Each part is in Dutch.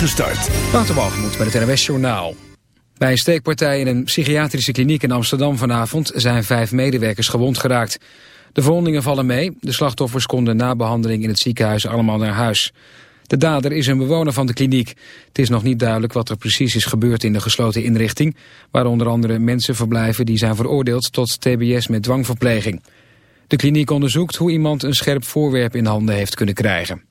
Gestart. Waterbalgemoed bij het NWS Journaal. Bij een steekpartij in een psychiatrische kliniek in Amsterdam vanavond zijn vijf medewerkers gewond geraakt. De verwondingen vallen mee. De slachtoffers konden na behandeling in het ziekenhuis allemaal naar huis. De dader is een bewoner van de kliniek. Het is nog niet duidelijk wat er precies is gebeurd in de gesloten inrichting... waar onder andere mensen verblijven die zijn veroordeeld tot tbs met dwangverpleging. De kliniek onderzoekt hoe iemand een scherp voorwerp in handen heeft kunnen krijgen.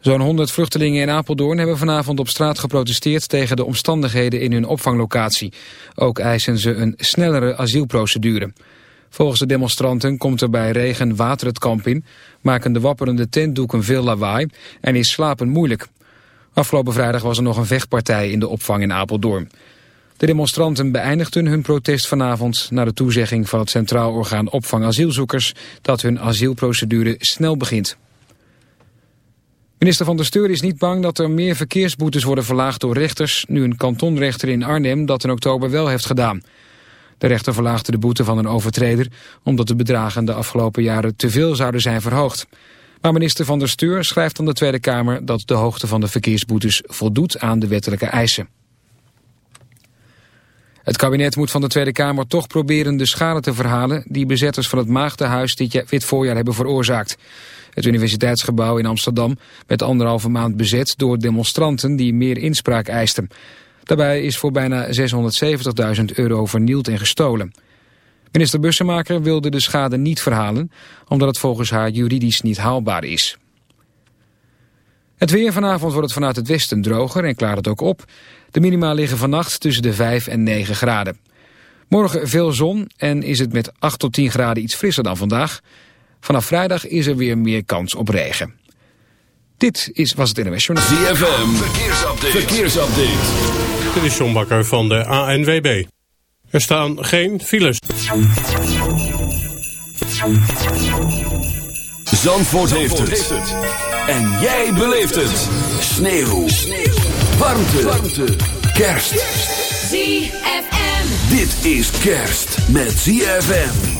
Zo'n 100 vluchtelingen in Apeldoorn hebben vanavond op straat geprotesteerd tegen de omstandigheden in hun opvanglocatie. Ook eisen ze een snellere asielprocedure. Volgens de demonstranten komt er bij regen water het kamp in, maken de wapperende tentdoeken veel lawaai en is slapen moeilijk. Afgelopen vrijdag was er nog een vechtpartij in de opvang in Apeldoorn. De demonstranten beëindigden hun protest vanavond na de toezegging van het Centraal Orgaan Opvang Asielzoekers dat hun asielprocedure snel begint. Minister van der Steur is niet bang dat er meer verkeersboetes worden verlaagd door rechters... nu een kantonrechter in Arnhem dat in oktober wel heeft gedaan. De rechter verlaagde de boete van een overtreder... omdat de bedragen de afgelopen jaren te veel zouden zijn verhoogd. Maar minister van der Steur schrijft aan de Tweede Kamer... dat de hoogte van de verkeersboetes voldoet aan de wettelijke eisen. Het kabinet moet van de Tweede Kamer toch proberen de schade te verhalen... die bezetters van het Maagdenhuis dit voorjaar hebben veroorzaakt. Het universiteitsgebouw in Amsterdam werd anderhalve maand bezet door demonstranten die meer inspraak eisten. Daarbij is voor bijna 670.000 euro vernield en gestolen. Minister Bussemaker wilde de schade niet verhalen, omdat het volgens haar juridisch niet haalbaar is. Het weer vanavond wordt het vanuit het westen droger en klaart het ook op. De minima liggen vannacht tussen de 5 en 9 graden. Morgen veel zon en is het met 8 tot 10 graden iets frisser dan vandaag. Vanaf vrijdag is er weer meer kans op regen. Dit is, was het NWS Journal. ZFM, verkeersupdate. verkeersupdate. Dit is John Bakker van de ANWB. Er staan geen files. Zandvoort, heeft, het. En jij beleeft het. Sneeuw. Sneeuw. Warmte. Warmte. Kerst. ZFM. Dit is kerst met ZFM.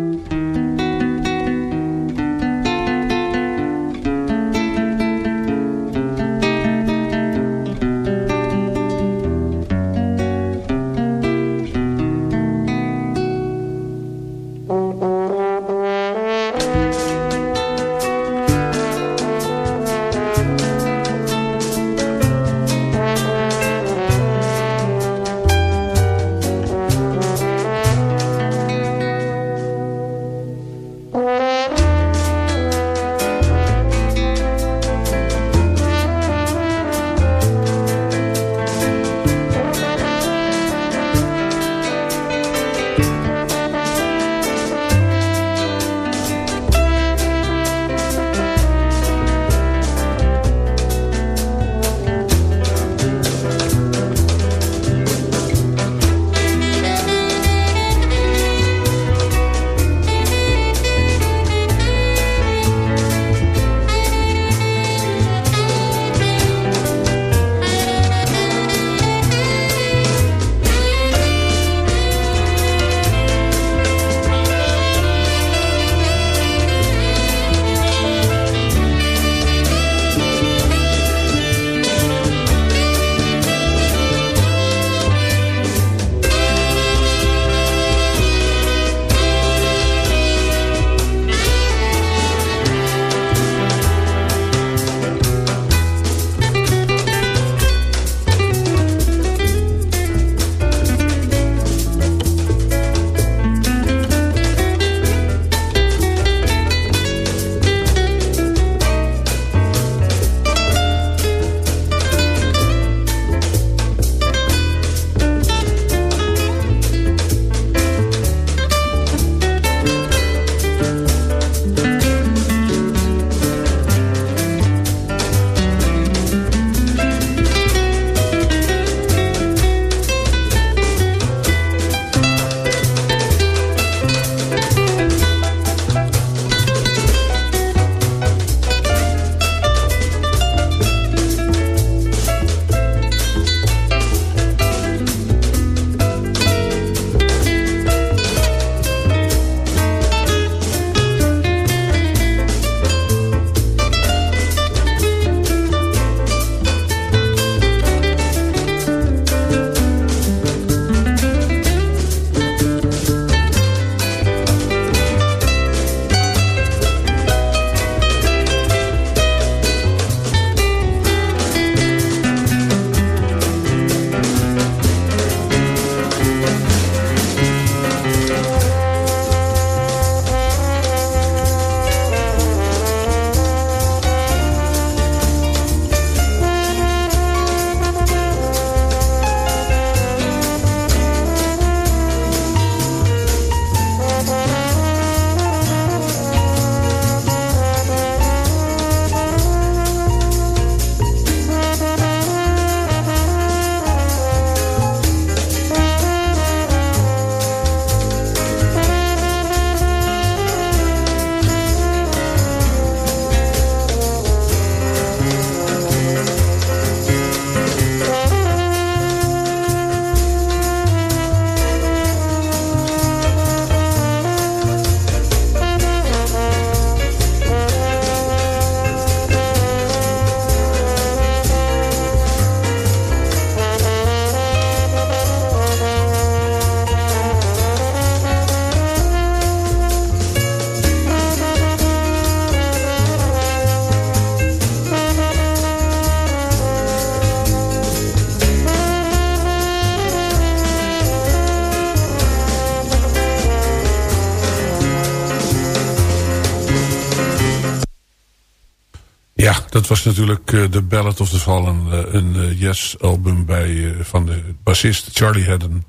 Natuurlijk uh, The Ballad of the Fallen. Uh, een uh, Yes-album bij van de bassist Charlie Haddon.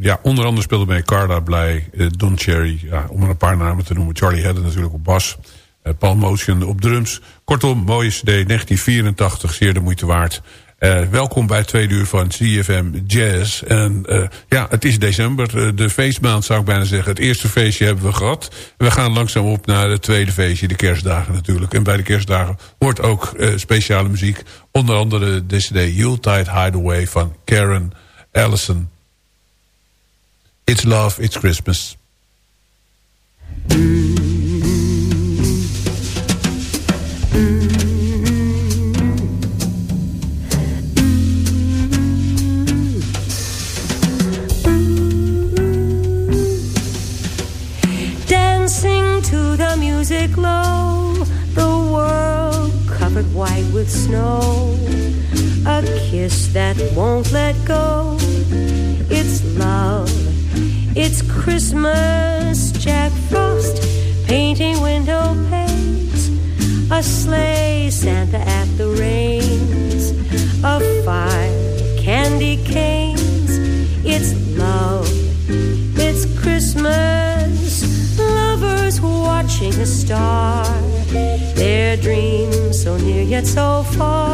ja, onder andere speelde bij Carla Blij, Don Cherry. Ja, om een paar namen te noemen. Charlie Haddon natuurlijk op bas. Paul Motion op drums. Kortom, mooie CD, 1984, zeer de moeite waard. Uh, welkom bij tweede uur van CFM Jazz. En uh, ja, het is december, uh, de feestmaand zou ik bijna zeggen. Het eerste feestje hebben we gehad. We gaan langzaam op naar het tweede feestje, de kerstdagen natuurlijk. En bij de kerstdagen hoort ook speciale muziek. Onder andere de cd Yuletide Hideaway van Karen Allison. It's Love, It's Christmas. music won't let go. It's love, it's Christmas. Jack Frost painting window panes. A sleigh, Santa at the reins. A fire, candy canes. It's love, it's Christmas lovers watching a star. Their dreams so near yet so far.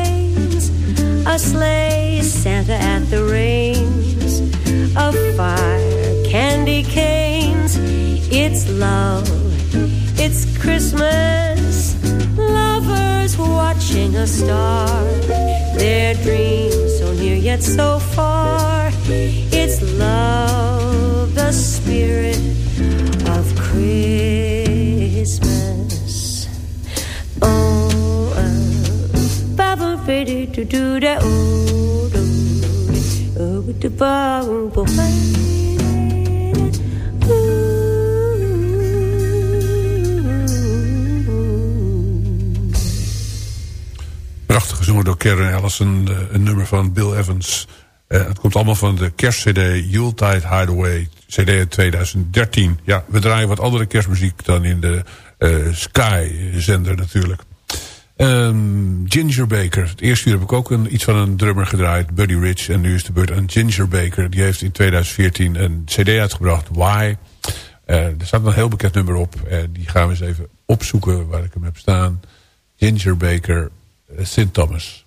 A sleigh, Santa at the reins, a fire, candy canes. It's love, it's Christmas. Lovers watching a star, their dreams so near yet so far. It's love, the spirit of Christmas. Een, eh, een nummer van Bill Evans. Uh, het komt allemaal van de kerstcd Yuletide Hideaway, cd 2013. Ja, we draaien wat andere kerstmuziek dan in de uh, Sky-zender natuurlijk. Um, Ginger Baker. Het eerste uur heb ik ook een, iets van een drummer gedraaid. Buddy Rich. En nu is de beurt aan Ginger Baker. Die heeft in 2014 een cd uitgebracht. Why? Eh, er staat een heel bekend nummer op. Uh, die gaan we eens even opzoeken waar ik hem heb staan. Ginger Baker. Eh, uh, St. Thomas.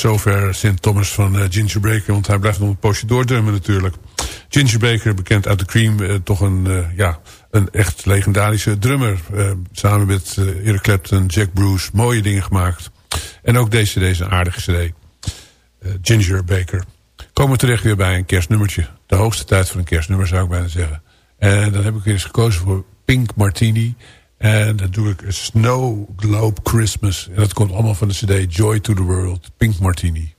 Zover St. Thomas van uh, Ginger Baker. Want hij blijft nog een poosje doordrummen natuurlijk. Ginger Baker, bekend uit The Cream. Uh, toch een, uh, ja, een echt legendarische drummer. samen met Eric Clapton, Jack Bruce. Mooie dingen gemaakt. En ook deze een aardige cd. Ginger Baker. Komen we terecht weer bij een kerstnummertje. De hoogste tijd voor een kerstnummer zou ik bijna zeggen. En dan heb ik weer eens gekozen voor Pink Martini. En dan doe ik Snow Globe Christmas. En dat komt allemaal van de cd Joy to the World, Pink Martini.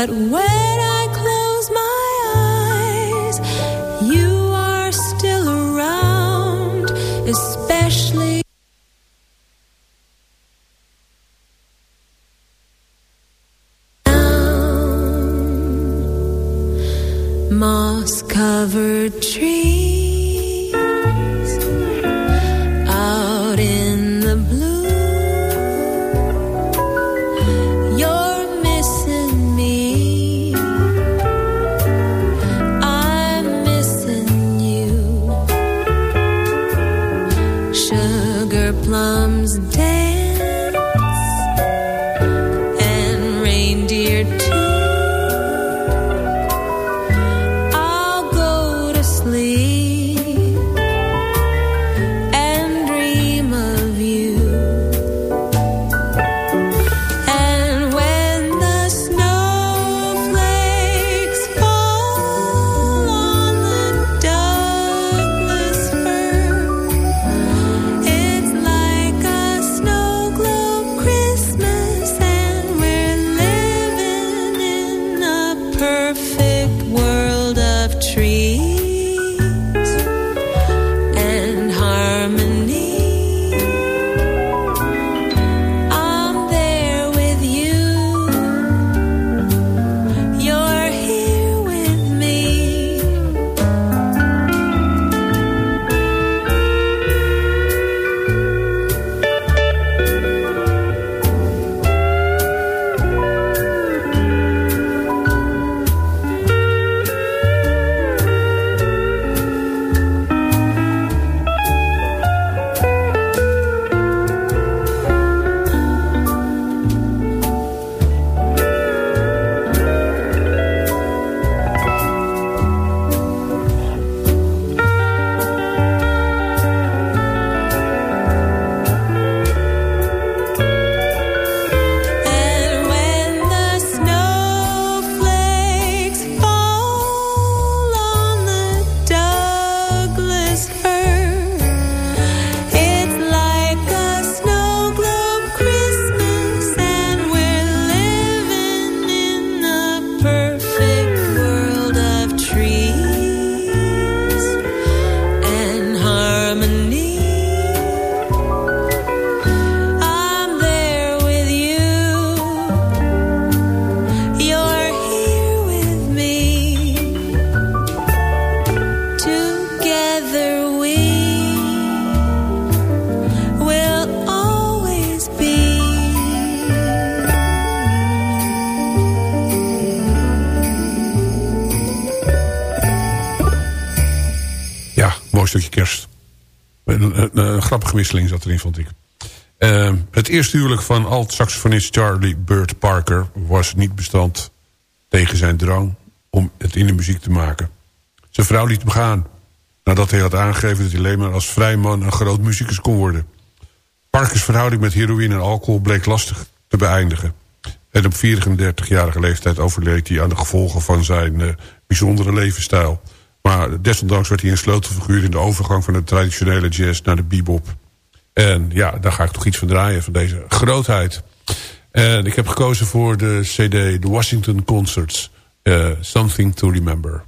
But when I close my eyes, you are still around, especially. Moss covered trees. Stukje kerst. Een, grappige wisseling zat erin, vond ik. Uh, het eerste huwelijk van alt-saxofonist Charlie Bird Parker... was niet bestand tegen zijn drang om het in de muziek te maken. Zijn vrouw liet hem gaan. Nadat hij had aangegeven dat hij alleen maar als vrij man... een groot muzikus kon worden. Parkers verhouding met heroïne en alcohol bleek lastig te beëindigen. En op 34-jarige leeftijd overleed hij aan de gevolgen van zijn uh, bijzondere levensstijl. Maar desondanks werd hij een sleutelfiguur in de overgang van de traditionele jazz naar de bebop. En ja, daar ga ik toch iets van draaien, van deze grootheid. En ik heb gekozen voor de cd The Washington Concerts. Uh, Something to Remember.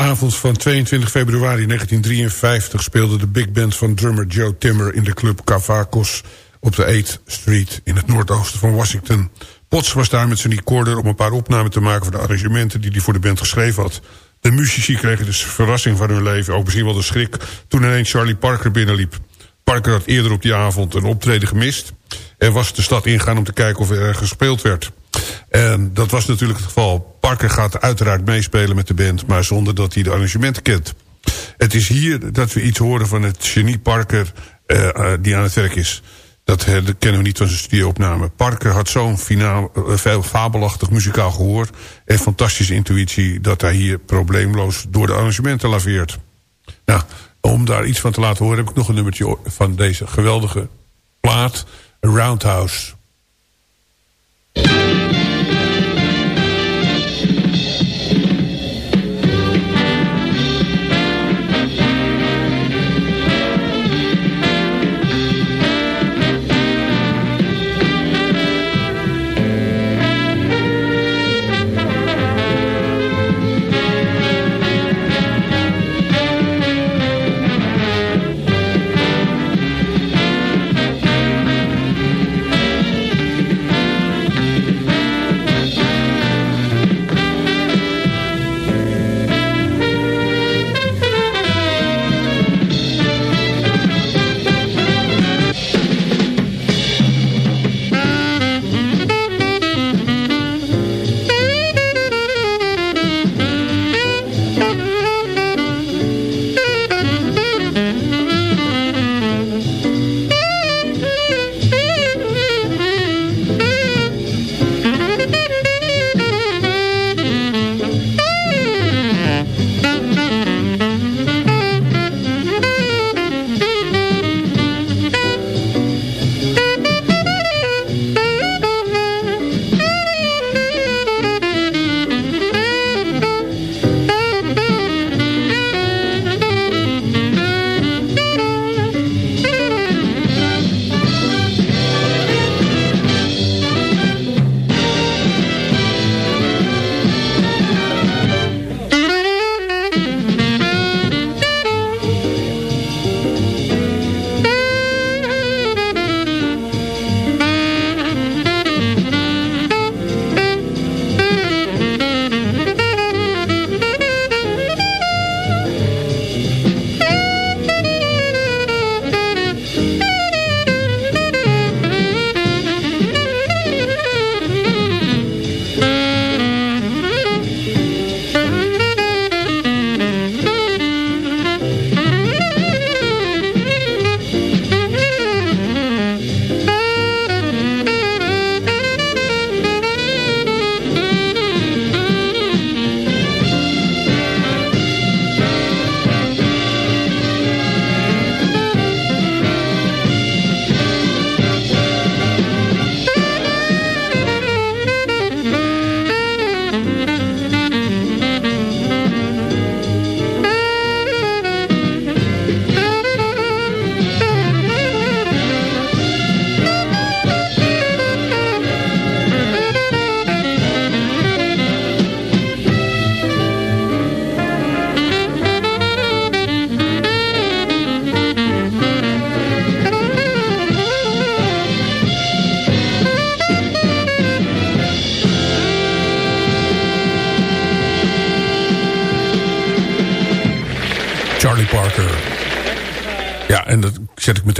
Avond van 22 februari 1953 speelde de big band van drummer Joe Timmer in de club Cavacos op de 8th Street in het noordoosten van Washington. Potts was daar met zijn recorder om een paar opnamen te maken van de arrangementen die hij voor de band geschreven had. De muzici kregen dus verrassing van hun leven, ook misschien wel de schrik, toen ineens Charlie Parker binnenliep. Parker had eerder op die avond een optreden gemist en was de stad ingegaan om te kijken of er gespeeld werd. En dat was natuurlijk het geval. Parker gaat uiteraard meespelen met de band... maar zonder dat hij de arrangementen kent. Het is hier dat we iets horen van het genie Parker... Uh, uh, die aan het werk is. Dat, kennen we niet van zijn studioopname. Parker had zo'n veel fabelachtig muzikaal gehoor... en fantastische intuïtie... dat hij hier probleemloos door de arrangementen laveert. Nou, om daar iets van te laten horen... heb ik nog een nummertje van deze geweldige plaat... Roundhouse. Thank you.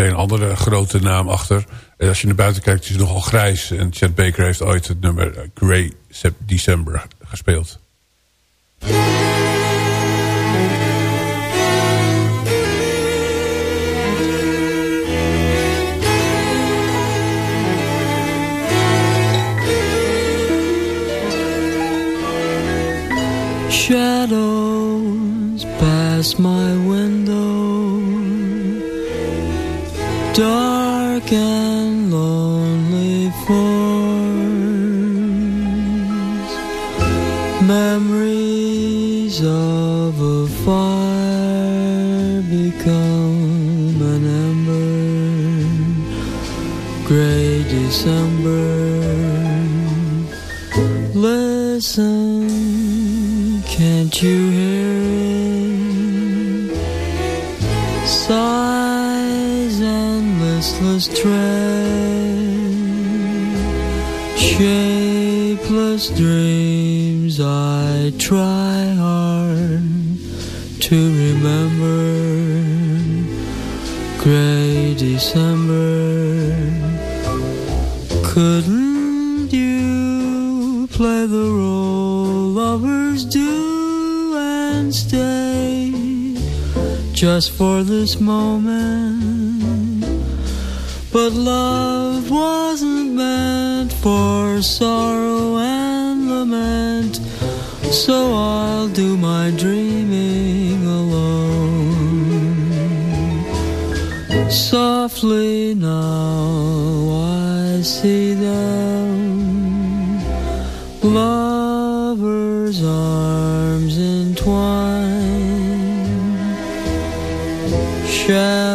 Een andere grote naam achter. En als je naar buiten kijkt, is het nogal grijs. En Chet Baker heeft ooit het nummer Grey December gespeeld. Shadows pass my window dark and lonely forms. Memories of a fire become an ember. Gray December. Listen, can't you listless tread, shapeless dreams. I try hard to remember. Gray December, couldn't you play the role lovers do and stay just for this moment? But love wasn't meant for sorrow and lament, so I'll do my dreaming alone. Softly now I see them, lovers' arms entwined, shadows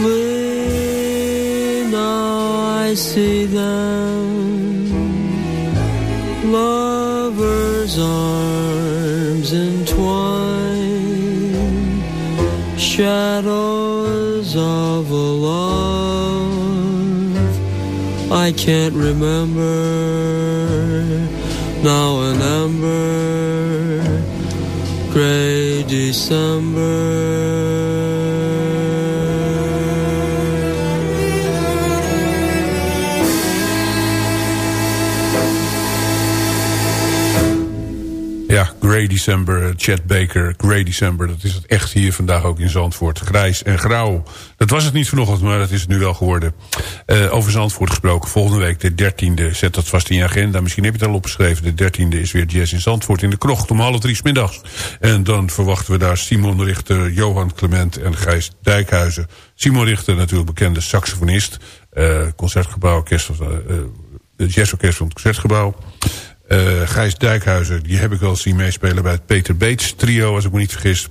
Now I see them, lovers' arms entwined, shadows of a love I can't remember. Now an ember, gray December. Grey December, Chet Baker, Grey December. Dat is het echt hier vandaag ook in Zandvoort. Grijs en grauw. Dat was het niet vanochtend, maar dat is het nu wel geworden. Eh, over Zandvoort gesproken. Volgende week de 13e. Zet dat vast in je agenda. Misschien heb je het al opgeschreven. De 13e is weer Jazz in Zandvoort in de krocht om half drie 's middags. En dan verwachten we daar Simon Richter, Johan Clement en Gijs Dijkhuizen. Simon Richter natuurlijk bekende saxofonist. Eh, concertgebouw, orkest, uh, jazzorkest van het Concertgebouw. Uh, Gijs Dijkhuizen, die heb ik wel zien meespelen bij het Peter Beets trio, als ik me niet vergis.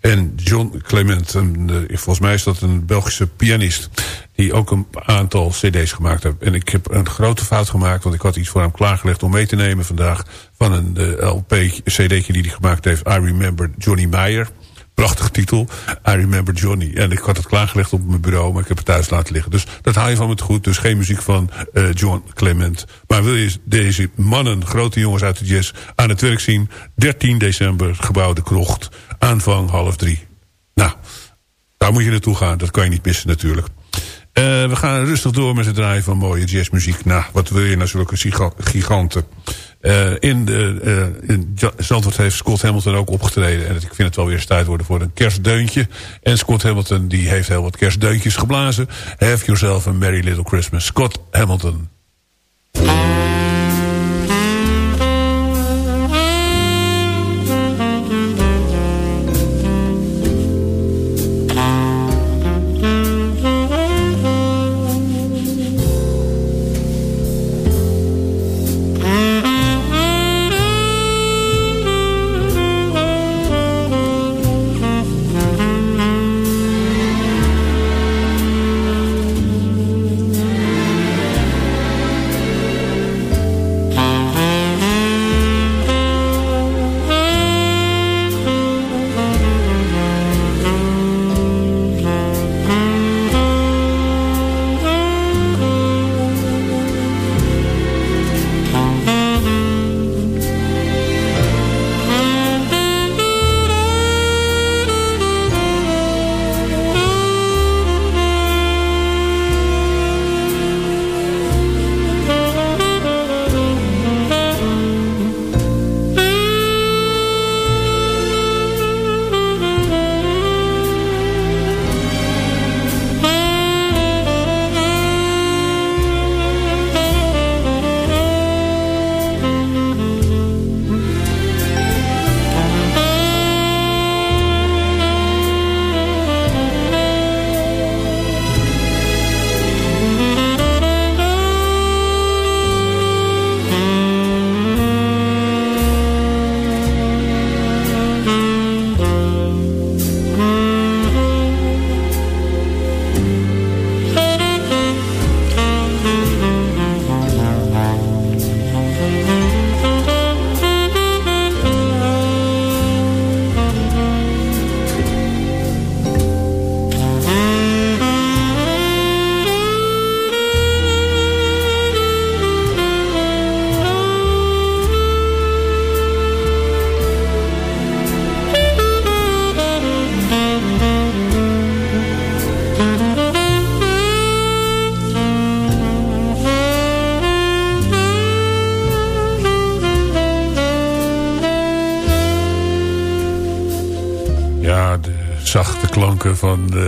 En John Clement, uh, volgens mij is dat een Belgische pianist... die ook een aantal cd's gemaakt heeft. En ik heb een grote fout gemaakt, want ik had iets voor hem klaargelegd... om mee te nemen vandaag van een uh, LP-cd'tje die hij gemaakt heeft... I Remember Johnny Meyer... Prachtige titel. I Remember Johnny. En ik had het klaargelegd op mijn bureau, maar ik heb het thuis laten liggen. Dus dat haal je van me goed. Dus geen muziek van uh, John Clement. Maar wil je deze mannen, grote jongens uit de jazz, aan het werk zien? 13 december, gebouw De Krocht. Aanvang half drie. Nou, daar moet je naartoe gaan. Dat kan je niet missen natuurlijk. Uh, we gaan rustig door met het draaien van mooie jazzmuziek. Nou, wat wil je nou zulke giganten? Uh, in, de, uh, in Zandvoort heeft Scott Hamilton ook opgetreden. En ik vind het wel weer tijd worden voor een kerstdeuntje. En Scott Hamilton die heeft heel wat kerstdeuntjes geblazen. Have yourself a merry little Christmas. Scott Hamilton.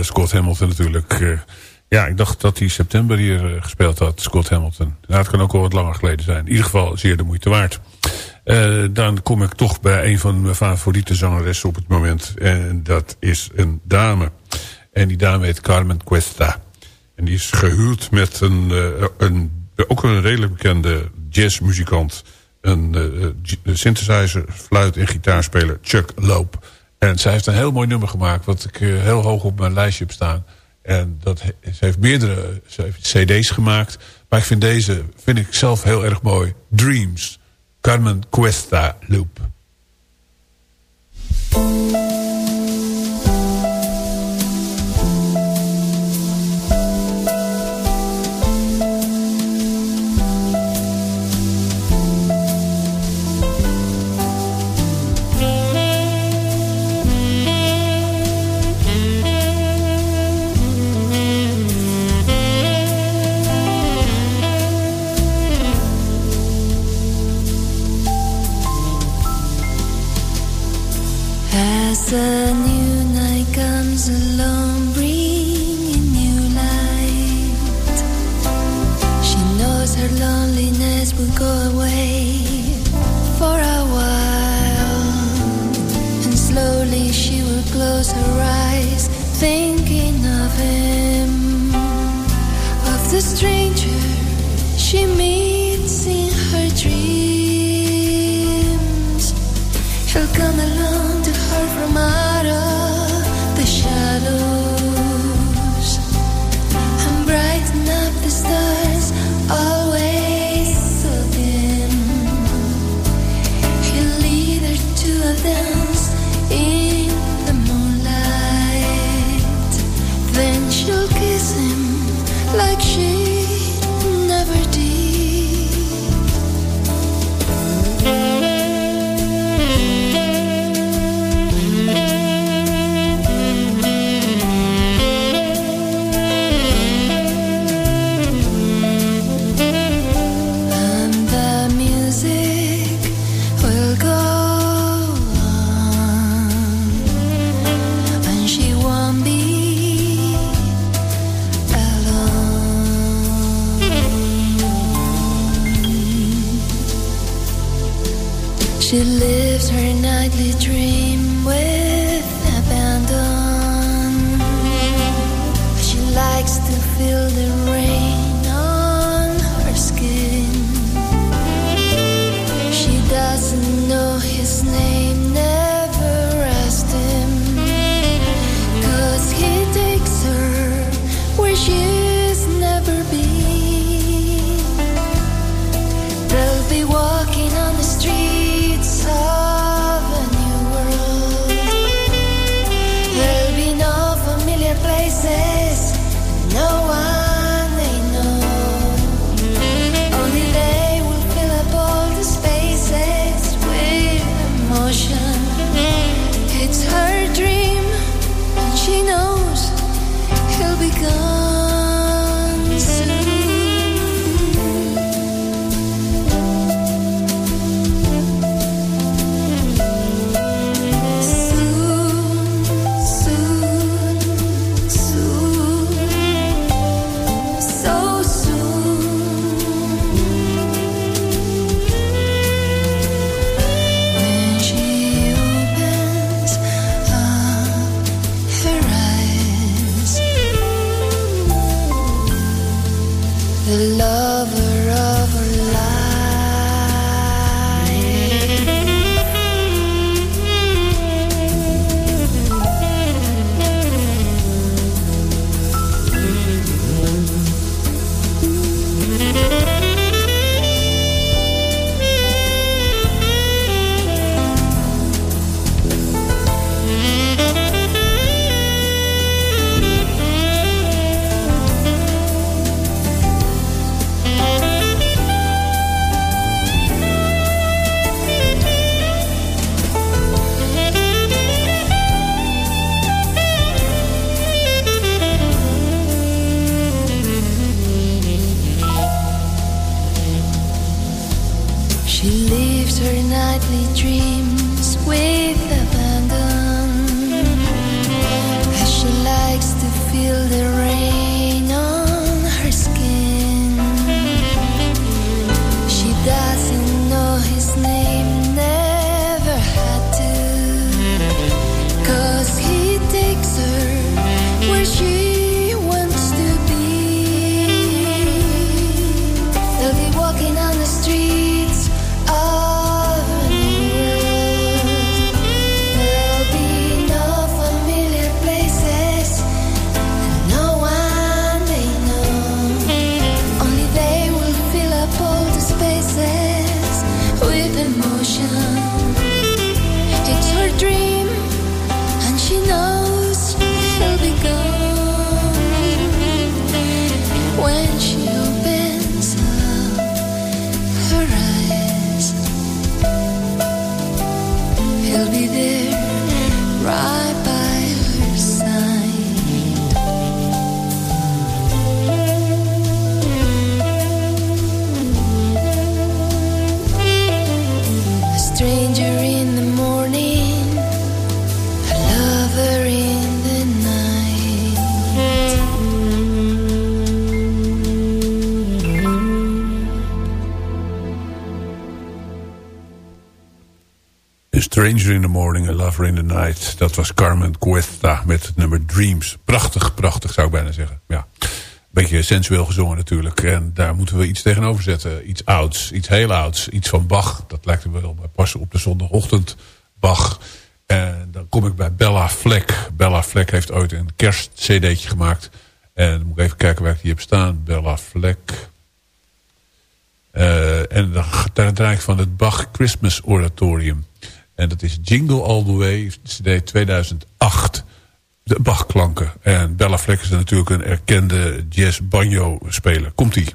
Scott Hamilton natuurlijk. Eh, ja, ik dacht dat hij september hier eh, gespeeld had, Scott Hamilton. Nou, het kan ook wel wat langer geleden zijn. In ieder geval zeer de moeite waard. Eh, dan kom ik toch bij een van mijn favoriete zangeressen op het moment. En dat is een dame. En die dame heet Carmen Cuesta. En die is gehuwd met een, eh, een ook een redelijk bekende jazzmuzikant. Een synthesizer, fluit en gitaarspeler Chuck Loop. En zij heeft een heel mooi nummer gemaakt... wat ik uh, heel hoog op mijn lijstje heb staan. En dat, ze heeft meerdere ze heeft cd's gemaakt. Maar ik vind deze vind ik zelf heel erg mooi. Dreams. Carmen Cuesta Loop. As a new night comes along, bringing new light, she knows her loneliness will go away for a while, and slowly she will close her eyes, thinking of him, of the stranger she meets wish you. Nightly dreams A Stranger in the Morning, A Lover in the Night. Dat was Carmen Cuesta met het nummer Dreams. Prachtig, prachtig zou ik bijna zeggen. Ja. Beetje sensueel gezongen natuurlijk. En daar moeten we iets tegenover zetten. Iets ouds, iets heel ouds. Iets van Bach. Dat lijkt er wel bij passen op de zondagochtend. Bach. En dan kom ik bij Bella Fleck. Bella Fleck heeft ooit een kerstcd'tje gemaakt. En dan moet ik even kijken waar ik die heb staan. Bella Fleck. Eh, en dan, daar draai ik van het Bach Christmas Oratorium. En dat is Jingle All The Way, CD 2008. De Bach-klanken. En Bella Fleck is natuurlijk een erkende jazz-banjo-speler. Komt-ie.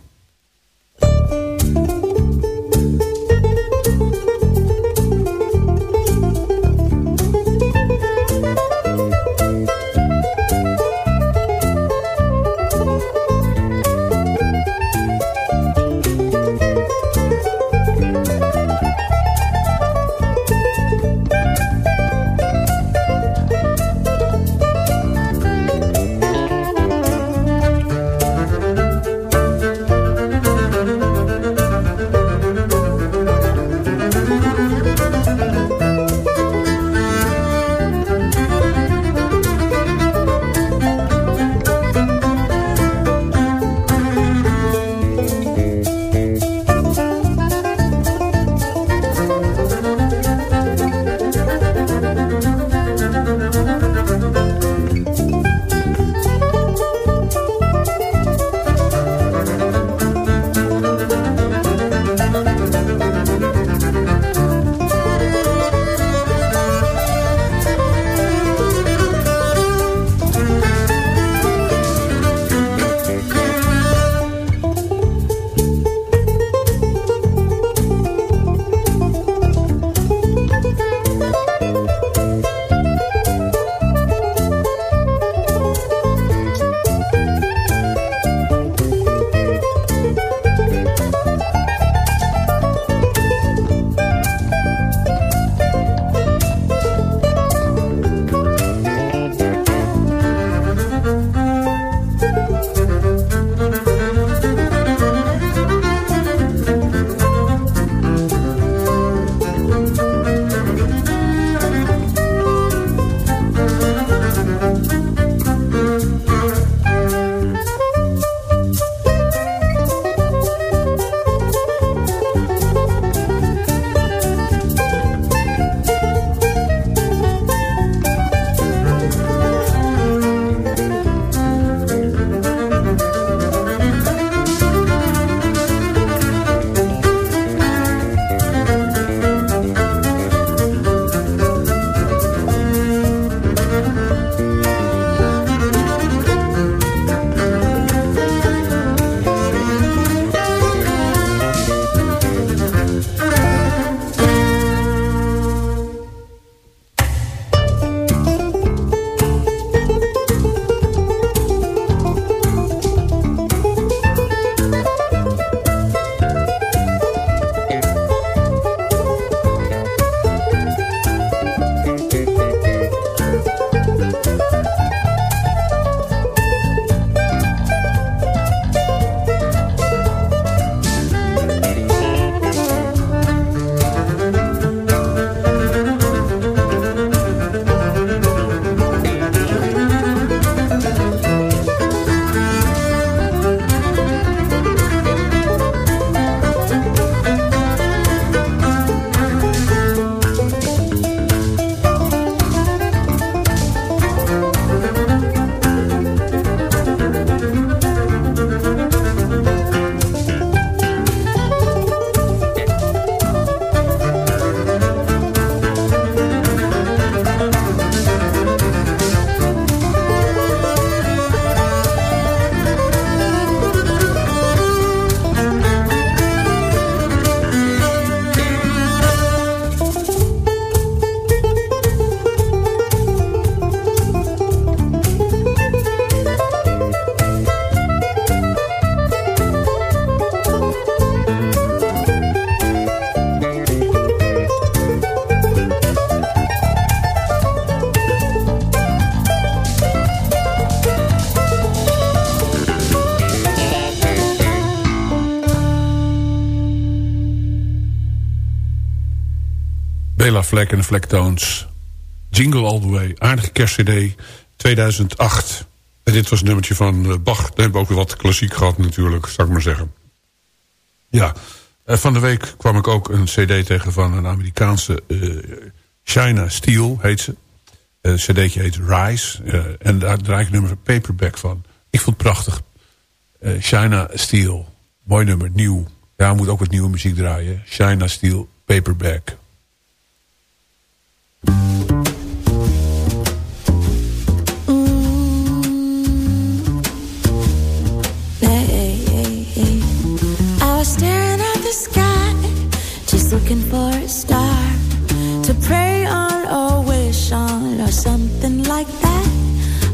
Fleck en Flecktones. Jingle All The Way. Aardige kerstcd 2008. En dit was een nummertje van eh, Bach. Dan hebben we ook weer wat klassiek gehad natuurlijk, zou ik maar zeggen. Ja, eh, van de week kwam ik ook een cd tegen van een Amerikaanse... Uh, China Steel heet ze. Een cd'tje heet Rise. en daar draai ik nummer Paperback van. Ik vond het prachtig. China Steel. Mooi nummer, nieuw. Ja, moet ook wat nieuwe muziek draaien. China Steel Paperback. Mm. was staring at the sky Just looking for a star to pray on or wish on or something like that.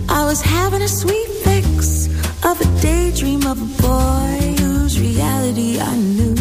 I was having a sweet fix of a daydream of a boy whose reality I knew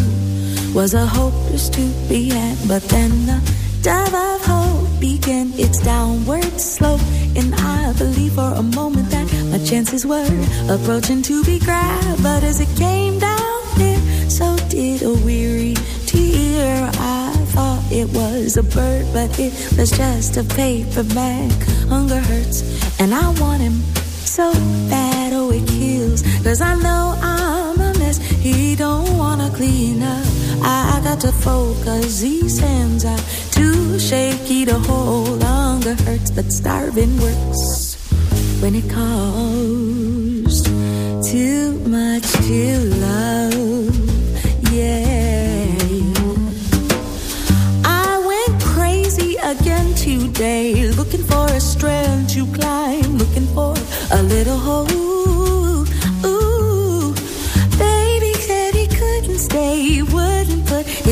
was a hopeless to be had. But then the dive of hope began its downward slope, and I believed for a moment that my chances were approaching to be grabbed. But as it came down there, so did a weary tear. I thought it was a bird, but it was just a paperback. Hunger hurts, and I want him so bad, oh, it kills. Cause I know I'm a mess, he don't wanna clean up. I got to focus, these hands are too shaky to hold. Hunger hurts, but starving works when it calls too much to love. Yeah. I went crazy again today, looking for a strand to climb, looking for a little hope.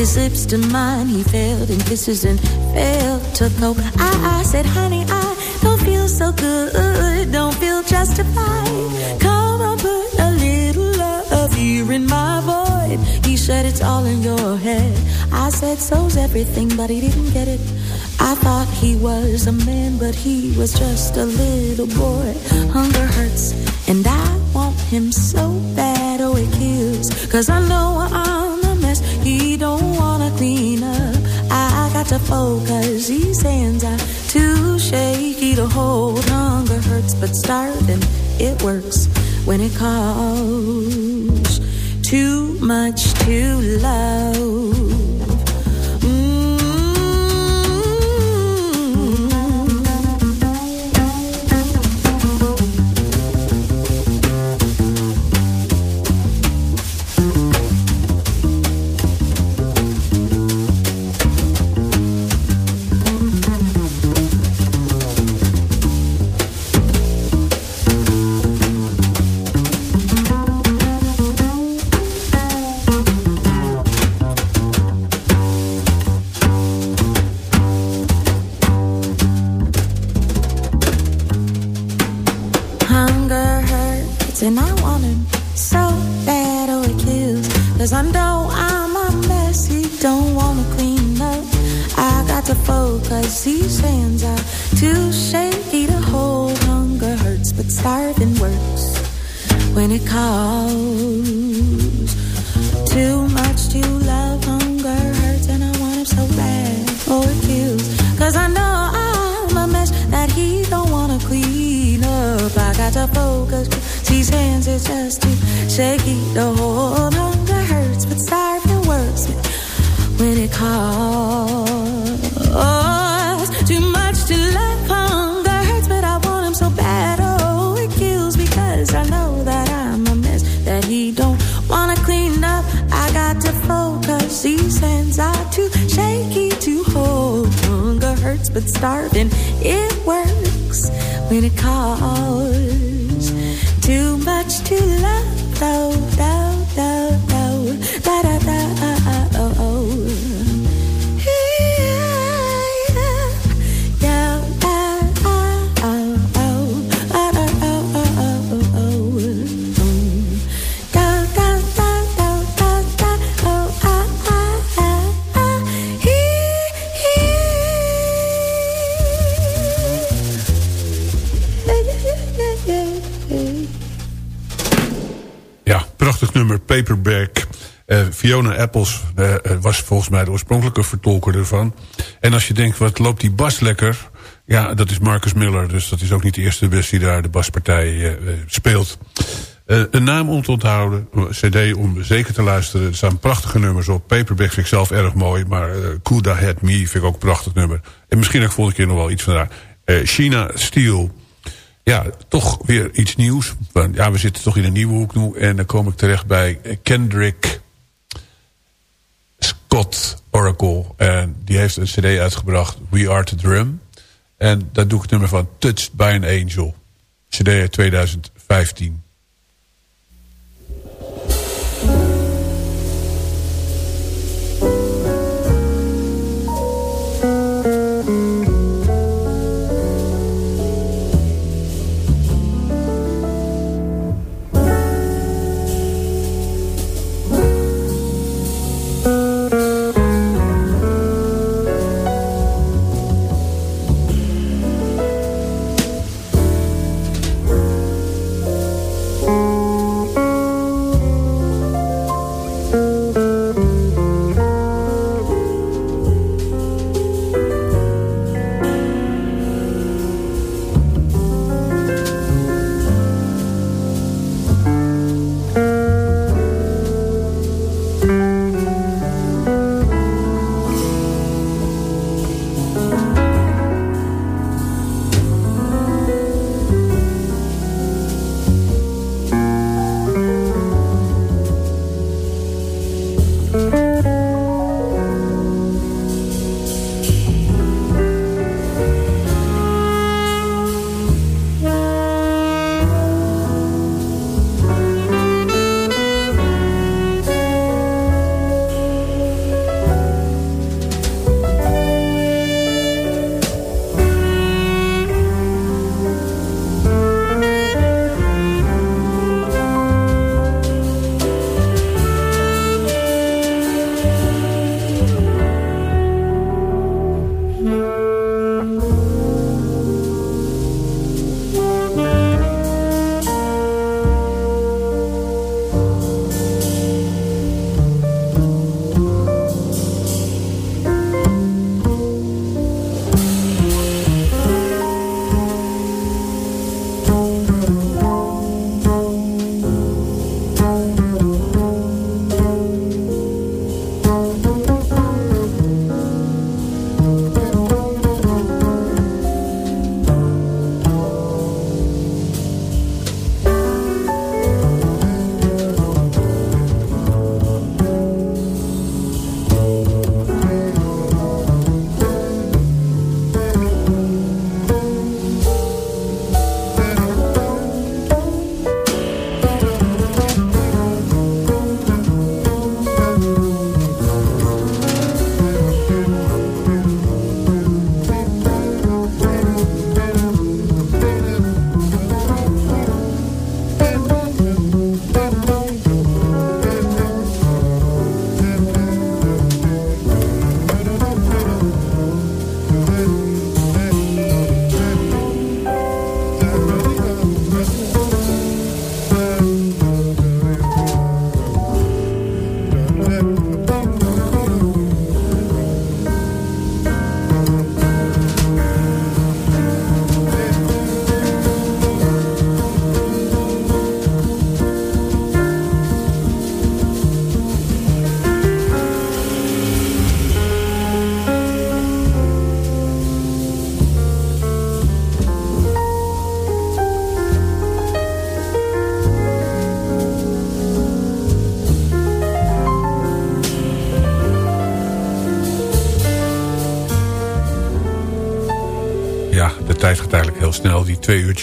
His lips to mine. He failed in kisses and failed to cope. I, I said, honey, I don't feel so good, don't feel justified. Come on, put a little love here in my void. He said, it's all in your head. I said, so's everything, but he didn't get it. I thought he was a man, but he was just a little boy. Hunger hurts, and I want him so bad, oh, it kills. Cause I know I'm he don't wanna clean up. I got to focus, these hands are too shaky to hold. Hunger hurts, but starving, it works when it calls too much to love. Paperback. Eh, Fiona Apples eh, eh, was volgens mij de oorspronkelijke vertolker ervan. En als je denkt, wat loopt die bas lekker... Ja, dat is Marcus Miller, dus dat is ook niet de eerste best die daar de baspartij speelt. een naam om te onthouden, cd om zeker te luisteren. Er staan prachtige nummers op. Paperback vind ik zelf erg mooi, maar Kuda Had Me vind ik ook een prachtig nummer. En misschien ook volgende keer nog wel iets van daar. China Steel, ja, toch weer iets nieuws. Ja, we zitten toch in een nieuwe hoek nu. En dan kom ik terecht bij Kendrick Scott Oracle. En die heeft een cd uitgebracht, We Are The Drum. En daar doe ik het nummer van Touched by an Angel. CD 2015.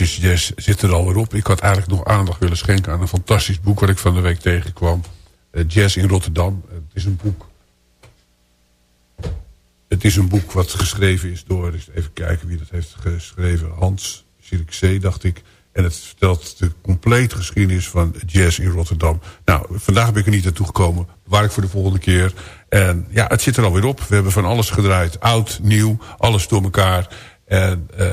Uurtjes jazz zitten er alweer op. Ik had eigenlijk nog aandacht willen schenken aan een fantastisch boek... wat ik van de week tegenkwam. Uh, jazz in Rotterdam. Het is een boek... Het is een boek wat geschreven is door... Even kijken wie dat heeft geschreven. Hans Zierikzee, dacht ik. En het vertelt de complete geschiedenis van jazz in Rotterdam. Nou, vandaag ben ik er niet naartoe gekomen. Waar ik voor de volgende keer. En ja, het zit er alweer op. We hebben van alles gedraaid. Oud, nieuw, alles door elkaar. En uh,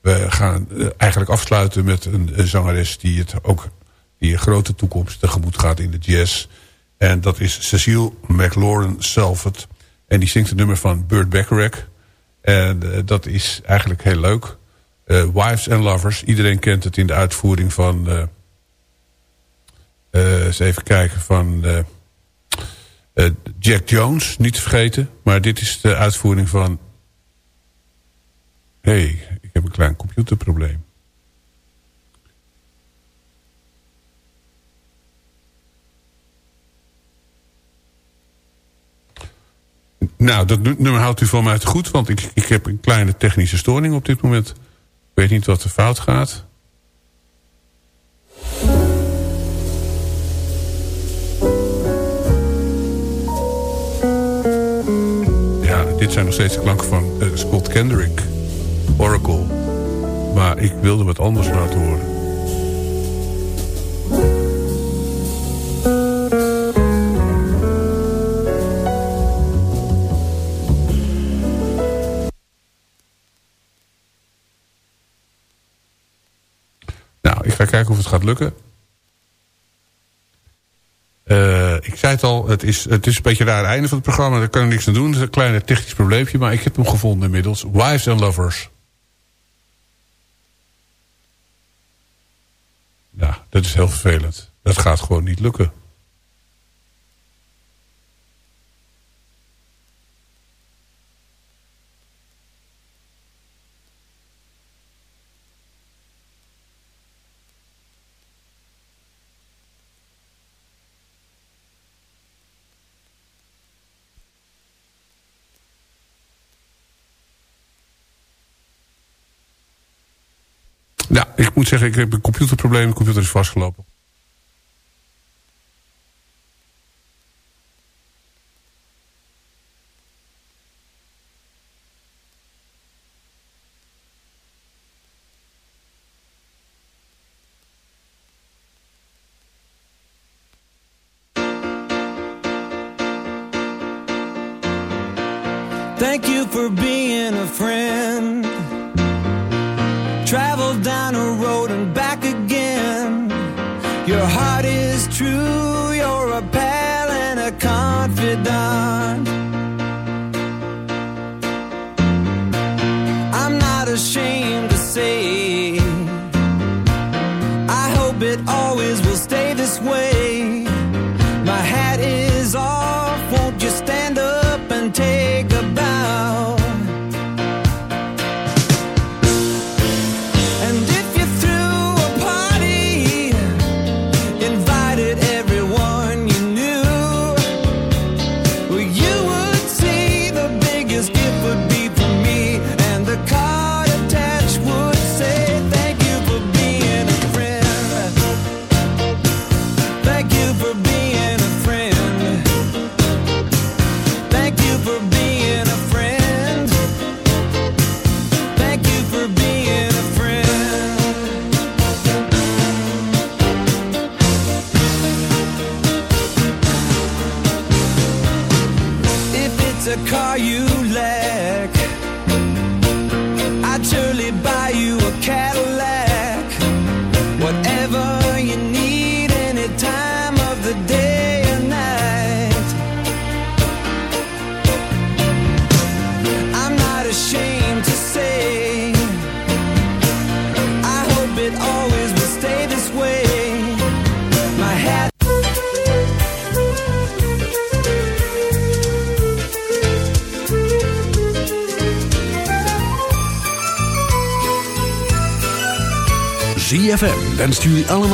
we gaan eh, eigenlijk afsluiten met een, zangeres die het ook die een grote toekomst tegemoet gaat in de jazz. En dat is Cecile McLaurin Salford. En die zingt het nummer van Burt Bacharach. En uh, dat is eigenlijk heel leuk. Uh, Wives and Lovers. Iedereen kent het in de uitvoering van... Eens even kijken van... Jack Jones, niet te vergeten. Maar dit is de uitvoering van... Hey, een klein computerprobleem. Nou, dat nummer houdt u van mij te goed, want ik, ik heb een kleine technische storing op dit moment. Ik weet niet wat er fout gaat. Ja, dit zijn nog steeds de klanken van uh, Scott Kendrick, Oracle. Maar ik wilde wat anders laten horen. ga kijken of het gaat lukken. Uh, ik zei het al, het is, het is een beetje raar einde van het programma. Daar kan ik niks aan doen. Het is een klein technisch probleempje. Maar ik heb hem gevonden inmiddels. Wives and Lovers. Nou, dat is heel vervelend. Dat gaat gewoon niet lukken. Ja, ik moet zeggen, ik heb een computerprobleem. De computer is vastgelopen.